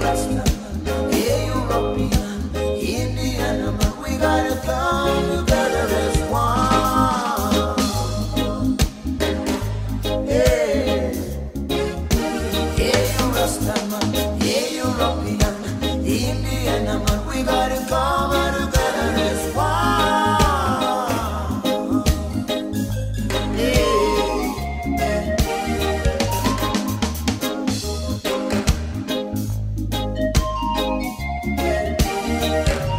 Rasta, In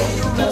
apartheid.